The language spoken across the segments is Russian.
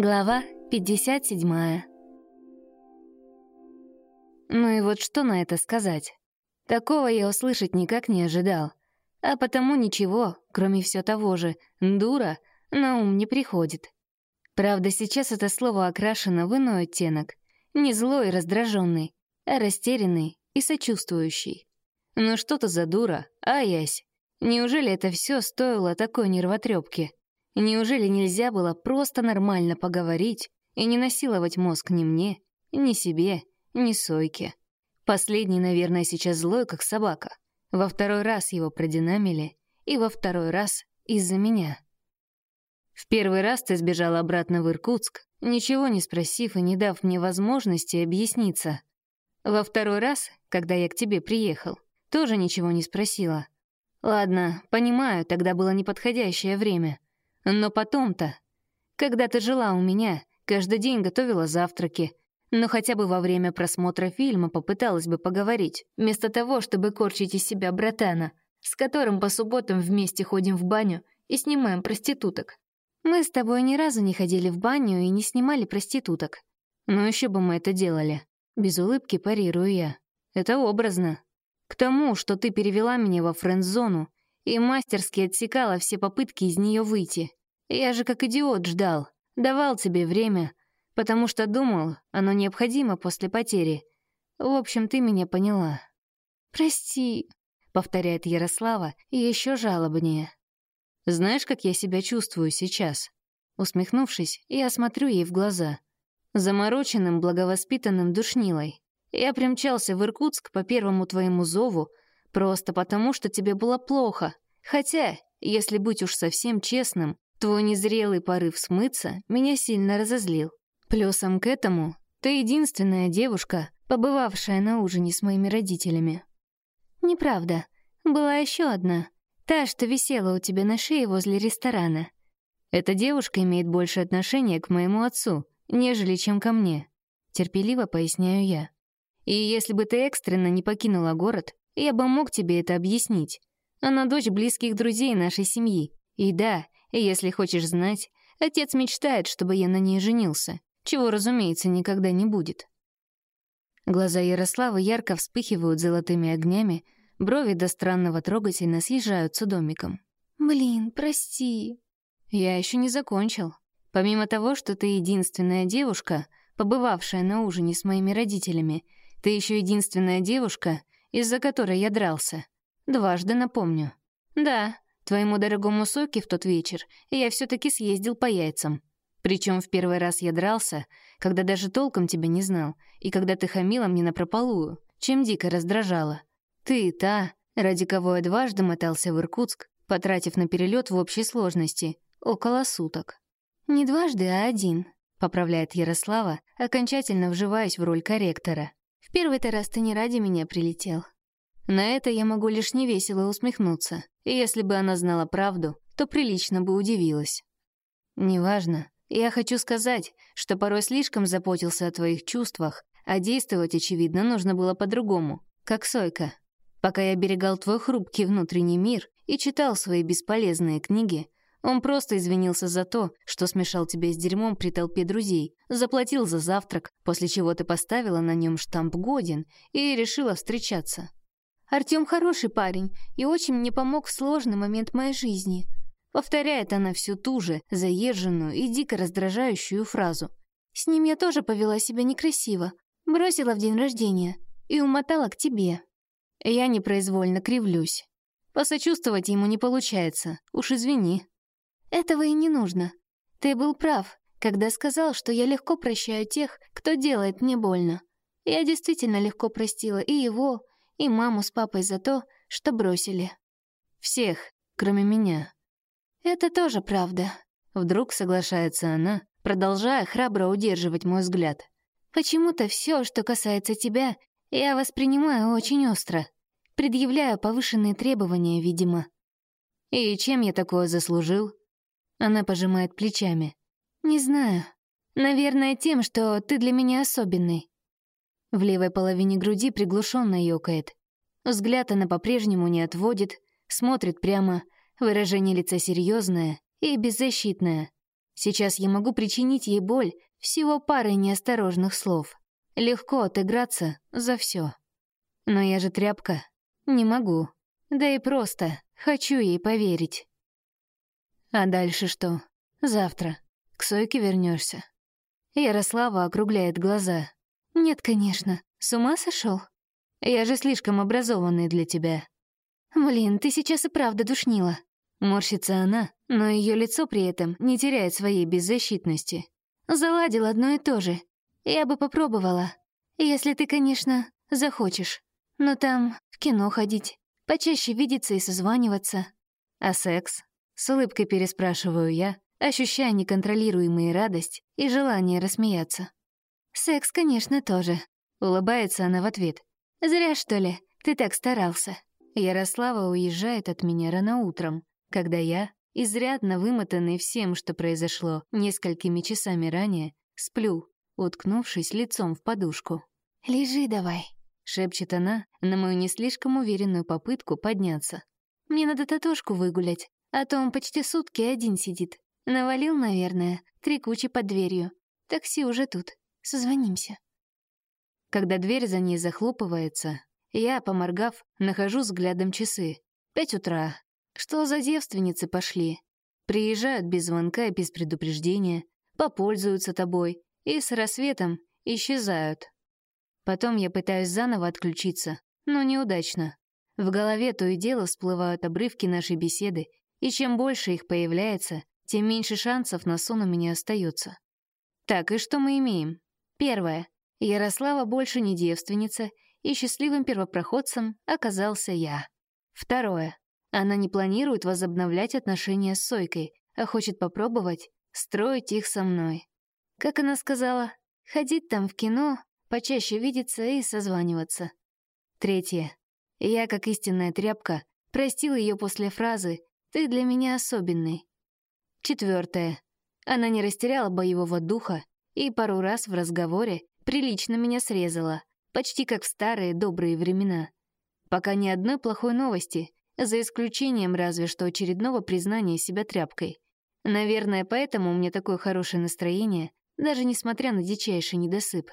Глава 57 Ну и вот что на это сказать? Такого я услышать никак не ожидал. А потому ничего, кроме все того же «дура», на ум не приходит. Правда, сейчас это слово окрашено в иной оттенок. Не злой и раздраженный, а растерянный и сочувствующий. Ну что-то за дура, а ясь. Неужели это все стоило такой нервотрепки? Неужели нельзя было просто нормально поговорить и не насиловать мозг ни мне, ни себе, ни Сойке? Последний, наверное, сейчас злой, как собака. Во второй раз его продинамили, и во второй раз из-за меня. В первый раз ты сбежал обратно в Иркутск, ничего не спросив и не дав мне возможности объясниться. Во второй раз, когда я к тебе приехал, тоже ничего не спросила. Ладно, понимаю, тогда было неподходящее время — но потом-то, когда ты жила у меня, каждый день готовила завтраки, но хотя бы во время просмотра фильма попыталась бы поговорить, вместо того, чтобы корчить из себя братана, с которым по субботам вместе ходим в баню и снимаем проституток. Мы с тобой ни разу не ходили в баню и не снимали проституток. Но еще бы мы это делали. Без улыбки парирую я. Это образно. К тому, что ты перевела меня во френд-зону и мастерски отсекала все попытки из нее выйти. Я же как идиот ждал, давал тебе время, потому что думал, оно необходимо после потери. В общем, ты меня поняла. «Прости», — повторяет Ярослава, и еще жалобнее. «Знаешь, как я себя чувствую сейчас?» Усмехнувшись, я смотрю ей в глаза. Замороченным, благовоспитанным душнилой. Я примчался в Иркутск по первому твоему зову, просто потому, что тебе было плохо. Хотя, если быть уж совсем честным, Твой незрелый порыв смыться меня сильно разозлил. Плюсом к этому ты единственная девушка, побывавшая на ужине с моими родителями. Неправда. Была еще одна. Та, что висела у тебя на шее возле ресторана. Эта девушка имеет больше отношения к моему отцу, нежели чем ко мне. Терпеливо поясняю я. И если бы ты экстренно не покинула город, я бы мог тебе это объяснить. Она дочь близких друзей нашей семьи. И да, и если хочешь знать, отец мечтает, чтобы я на ней женился, чего, разумеется, никогда не будет. Глаза Ярославы ярко вспыхивают золотыми огнями, брови до странного трогательно съезжаются домиком. «Блин, прости». «Я еще не закончил. Помимо того, что ты единственная девушка, побывавшая на ужине с моими родителями, ты еще единственная девушка, из-за которой я дрался. Дважды напомню. Да, Твоему дорогому Соке в тот вечер я все таки съездил по яйцам. Причем в первый раз я дрался, когда даже толком тебя не знал, и когда ты хамила мне напропалую, чем дико раздражала. Ты та, ради кого я дважды мотался в Иркутск, потратив на перелет в общей сложности около суток. «Не дважды, а один», — поправляет Ярослава, окончательно вживаясь в роль корректора. «В первый-то раз ты не ради меня прилетел. На это я могу лишь невесело усмехнуться, и если бы она знала правду, то прилично бы удивилась. Неважно. Я хочу сказать, что порой слишком заботился о твоих чувствах, а действовать, очевидно, нужно было по-другому, как Сойка. Пока я берегал твой хрупкий внутренний мир и читал свои бесполезные книги, он просто извинился за то, что смешал тебя с дерьмом при толпе друзей, заплатил за завтрак, после чего ты поставила на нем штамп «Годен» и решила встречаться. Артём хороший парень и очень мне помог в сложный момент моей жизни. Повторяет она всю ту же, заезженную и дико раздражающую фразу. С ним я тоже повела себя некрасиво. Бросила в день рождения и умотала к тебе. Я непроизвольно кривлюсь. Посочувствовать ему не получается, уж извини. Этого и не нужно. Ты был прав, когда сказал, что я легко прощаю тех, кто делает мне больно. Я действительно легко простила и его, и маму с папой за то, что бросили. Всех, кроме меня. Это тоже правда. Вдруг соглашается она, продолжая храбро удерживать мой взгляд. Почему-то все, что касается тебя, я воспринимаю очень остро. Предъявляю повышенные требования, видимо. И чем я такое заслужил? Она пожимает плечами. Не знаю. Наверное, тем, что ты для меня особенный. В левой половине груди приглушенно ёкает. Взгляд она по-прежнему не отводит, смотрит прямо, выражение лица серьезное и беззащитное. Сейчас я могу причинить ей боль всего парой неосторожных слов. Легко отыграться за все. Но я же тряпка. Не могу. Да и просто хочу ей поверить. А дальше что? Завтра. К Сойке вернешься. Ярослава округляет глаза. Нет, конечно. С ума сошел? Я же слишком образованный для тебя. Блин, ты сейчас и правда душнила. Морщится она, но ее лицо при этом не теряет своей беззащитности. Заладил одно и то же. Я бы попробовала. Если ты, конечно, захочешь. Но там в кино ходить, почаще видеться и созваниваться. А секс? С улыбкой переспрашиваю я, ощущая неконтролируемую радость и желание рассмеяться. «Секс, конечно, тоже», — улыбается она в ответ. «Зря, что ли? Ты так старался». Ярослава уезжает от меня рано утром, когда я, изрядно вымотанный всем, что произошло несколькими часами ранее, сплю, уткнувшись лицом в подушку. «Лежи давай», — шепчет она на мою не слишком уверенную попытку подняться. «Мне надо татушку выгулять, а то он почти сутки один сидит. Навалил, наверное, три кучи под дверью. Такси уже тут. Созвонимся». Когда дверь за ней захлопывается, я, поморгав, нахожу взглядом часы. Пять утра. Что за девственницы пошли? Приезжают без звонка и без предупреждения, попользуются тобой и с рассветом исчезают. Потом я пытаюсь заново отключиться, но неудачно. В голове то и дело всплывают обрывки нашей беседы, и чем больше их появляется, тем меньше шансов на сон у меня остается. Так, и что мы имеем? Первое. Ярослава больше не девственница, и счастливым первопроходцем оказался я. Второе. Она не планирует возобновлять отношения с Сойкой, а хочет попробовать строить их со мной. Как она сказала, ходить там в кино, почаще видеться и созваниваться. Третье. Я, как истинная тряпка, простил ее после фразы «Ты для меня особенный». Четвертое. Она не растеряла боевого духа и пару раз в разговоре прилично меня срезала, почти как в старые добрые времена. Пока ни одной плохой новости, за исключением разве что очередного признания себя тряпкой. Наверное, поэтому у меня такое хорошее настроение, даже несмотря на дичайший недосып.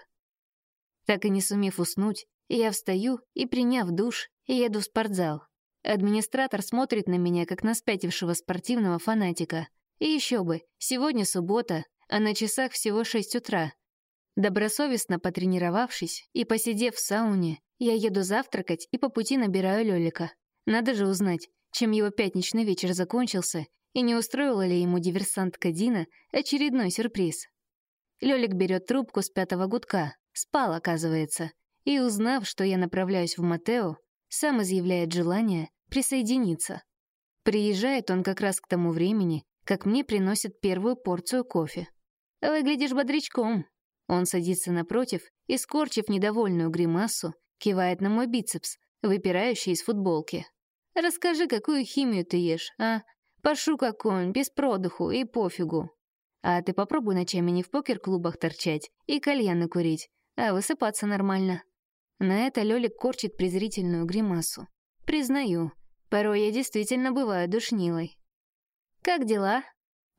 Так и не сумев уснуть, я встаю и, приняв душ, еду в спортзал. Администратор смотрит на меня, как на спятившего спортивного фанатика. И еще бы, сегодня суббота, а на часах всего 6 утра. Добросовестно потренировавшись и посидев в сауне, я еду завтракать и по пути набираю Лёлика. Надо же узнать, чем его пятничный вечер закончился и не устроила ли ему диверсантка Дина очередной сюрприз. Лёлик берет трубку с пятого гудка, спал, оказывается, и, узнав, что я направляюсь в Матео, сам изъявляет желание присоединиться. Приезжает он как раз к тому времени, как мне приносят первую порцию кофе. «Выглядишь бодрячком», он садится напротив и, скорчив недовольную гримасу, кивает на мой бицепс, выпирающий из футболки. «Расскажи, какую химию ты ешь, а? Пашу какой без продыху и пофигу. А ты попробуй ночами не в покер-клубах торчать и кальяны курить, а высыпаться нормально». На это Лёлик корчит презрительную гримасу. «Признаю, порой я действительно бываю душнилой». «Как дела?»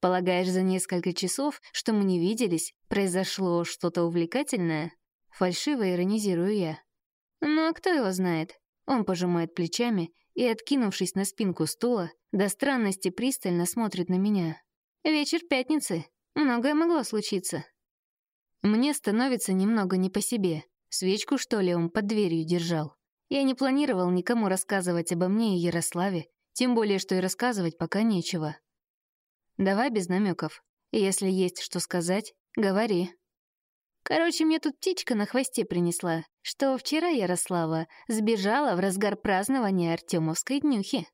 Полагаешь, за несколько часов, что мы не виделись, произошло что-то увлекательное? Фальшиво иронизирую я. Ну а кто его знает? Он пожимает плечами и, откинувшись на спинку стула, до странности пристально смотрит на меня. Вечер пятницы. Многое могло случиться. Мне становится немного не по себе. Свечку, что ли, он под дверью держал. Я не планировал никому рассказывать обо мне и Ярославе, тем более, что и рассказывать пока нечего. Давай без намеков. Если есть что сказать, говори. Короче, мне тут птичка на хвосте принесла, что вчера Ярослава сбежала в разгар празднования Артемовской днюхи.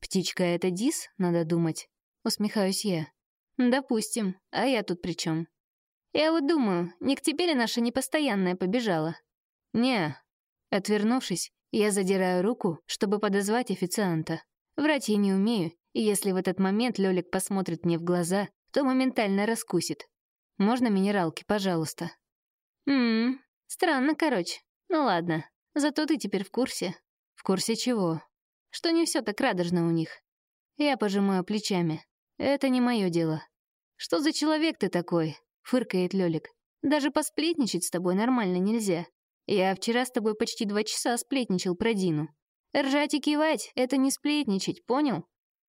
Птичка — это Дис, надо думать. Усмехаюсь я. Допустим, а я тут при чем? Я вот думаю, не к тебе ли наша непостоянная побежала? Не. Отвернувшись, я задираю руку, чтобы подозвать официанта. Врать я не умею и если в этот момент Лёлик посмотрит мне в глаза, то моментально раскусит. «Можно минералки, пожалуйста?» «Ммм, странно, короче. Ну ладно, зато ты теперь в курсе». «В курсе чего?» «Что не все так радужно у них». Я пожимаю плечами. Это не мое дело. «Что за человек ты такой?» — фыркает Лёлик. «Даже посплетничать с тобой нормально нельзя. Я вчера с тобой почти два часа сплетничал про Дину. Ржать и кивать — это не сплетничать, понял?»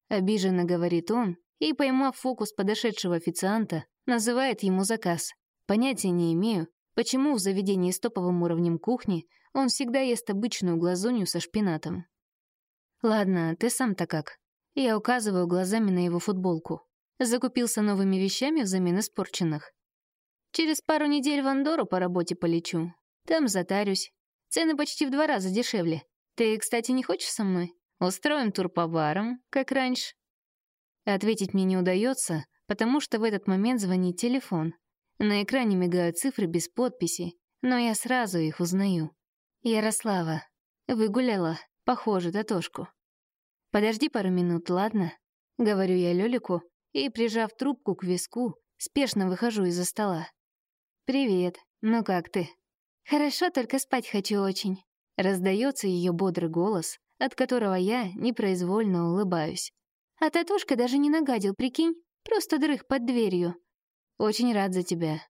Обиженно говорит он и, поймав фокус подошедшего официанта, называет ему заказ. Понятия не имею, почему в заведении с топовым уровнем кухни он всегда ест обычную глазунью со шпинатом. «Ладно, ты сам-то как?» Я указываю глазами на его футболку. Закупился новыми вещами взамен испорченных. Через пару недель в Андору по работе полечу. Там затарюсь. Цены почти в два раза дешевле. Ты, кстати, не хочешь со мной? Устроим тур по барам, как раньше. Ответить мне не удается, потому что в этот момент звонит телефон. На экране мигают цифры без подписи, но я сразу их узнаю. Ярослава. Выгуляла. Похоже, Татошку. Подожди пару минут, ладно? Говорю я Лёлику и, прижав трубку к виску, спешно выхожу из-за стола. «Привет. Ну как ты?» «Хорошо, только спать хочу очень». Раздается ее бодрый голос, от которого я непроизвольно улыбаюсь. А Татушка даже не нагадил, прикинь, просто дрых под дверью. Очень рад за тебя.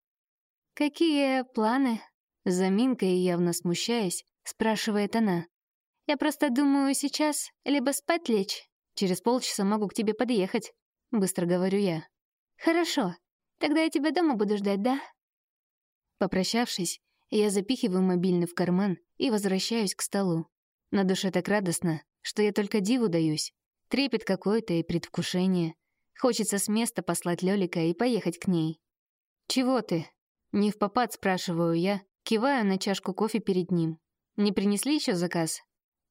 Какие планы? Заминкой явно смущаясь, спрашивает она. Я просто думаю сейчас либо спать лечь. Через полчаса могу к тебе подъехать, быстро говорю я. Хорошо. Тогда я тебя дома буду ждать, да? Попрощавшись, я запихиваю мобильный в карман и возвращаюсь к столу. На душе так радостно, что я только диву даюсь. Трепет какой-то и предвкушение. Хочется с места послать Лёлика и поехать к ней. «Чего ты?» Не в попад спрашиваю я, кивая на чашку кофе перед ним. «Не принесли еще заказ?»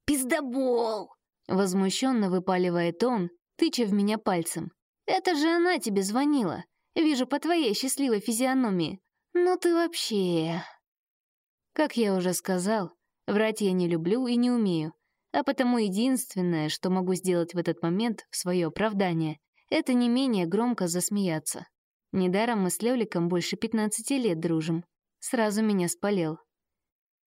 «Пиздобол!» Возмущенно выпаливает он, тыча в меня пальцем. «Это же она тебе звонила. Вижу по твоей счастливой физиономии. Ну ты вообще...» Как я уже сказал, врать я не люблю и не умею, а потому единственное, что могу сделать в этот момент в свое оправдание, это не менее громко засмеяться. Недаром мы с Лёликом больше 15 лет дружим. Сразу меня спалил.